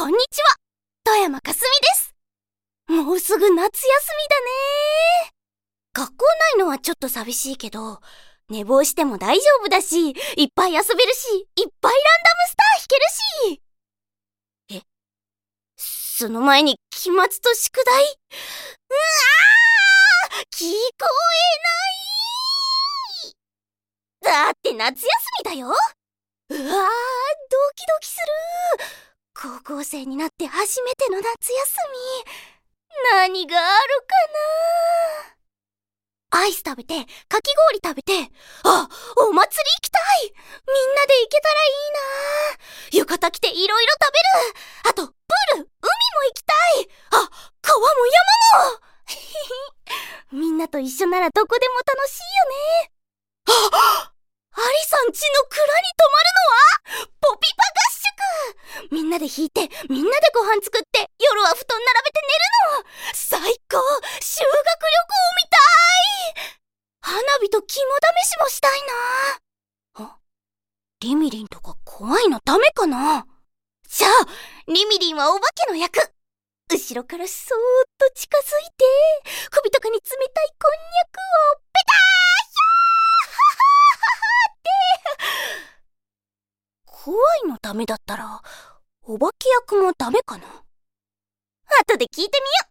こんにちは。富山かすみです。もうすぐ夏休みだね。学校ないのはちょっと寂しいけど、寝坊しても大丈夫だし、いっぱい遊べるし、いっぱいランダムスター弾けるし。えその前に期末と宿題？うわー聞こえない。だって夏休みだよ。うわードキドキする。高校生になって初めての夏休み。何があるかな。アイス食べてかき氷食べて。あお祭り行きたい。みんなで行けたらいいな。浴衣着ていろいろ食べる。あとプール。海も行きたい。あ川も山も。みんなと一緒ならどこでも楽しいよね。あアリさんちの蔵に泊まるのはポピパ合宿みんなで弾いてみんなでご飯作って夜は布団並べて寝るの。最高。修学旅行みたい。花火と肝試しもしたいな。あリミリンとか怖いのダメかな。じゃあリミリンはお化けの役。後ろからそーっと近づいて首とかに冷たいこんにゃくをペターヒャー。って。怖いのダメだったらお化け役もダメかな？後で聞いてみよう。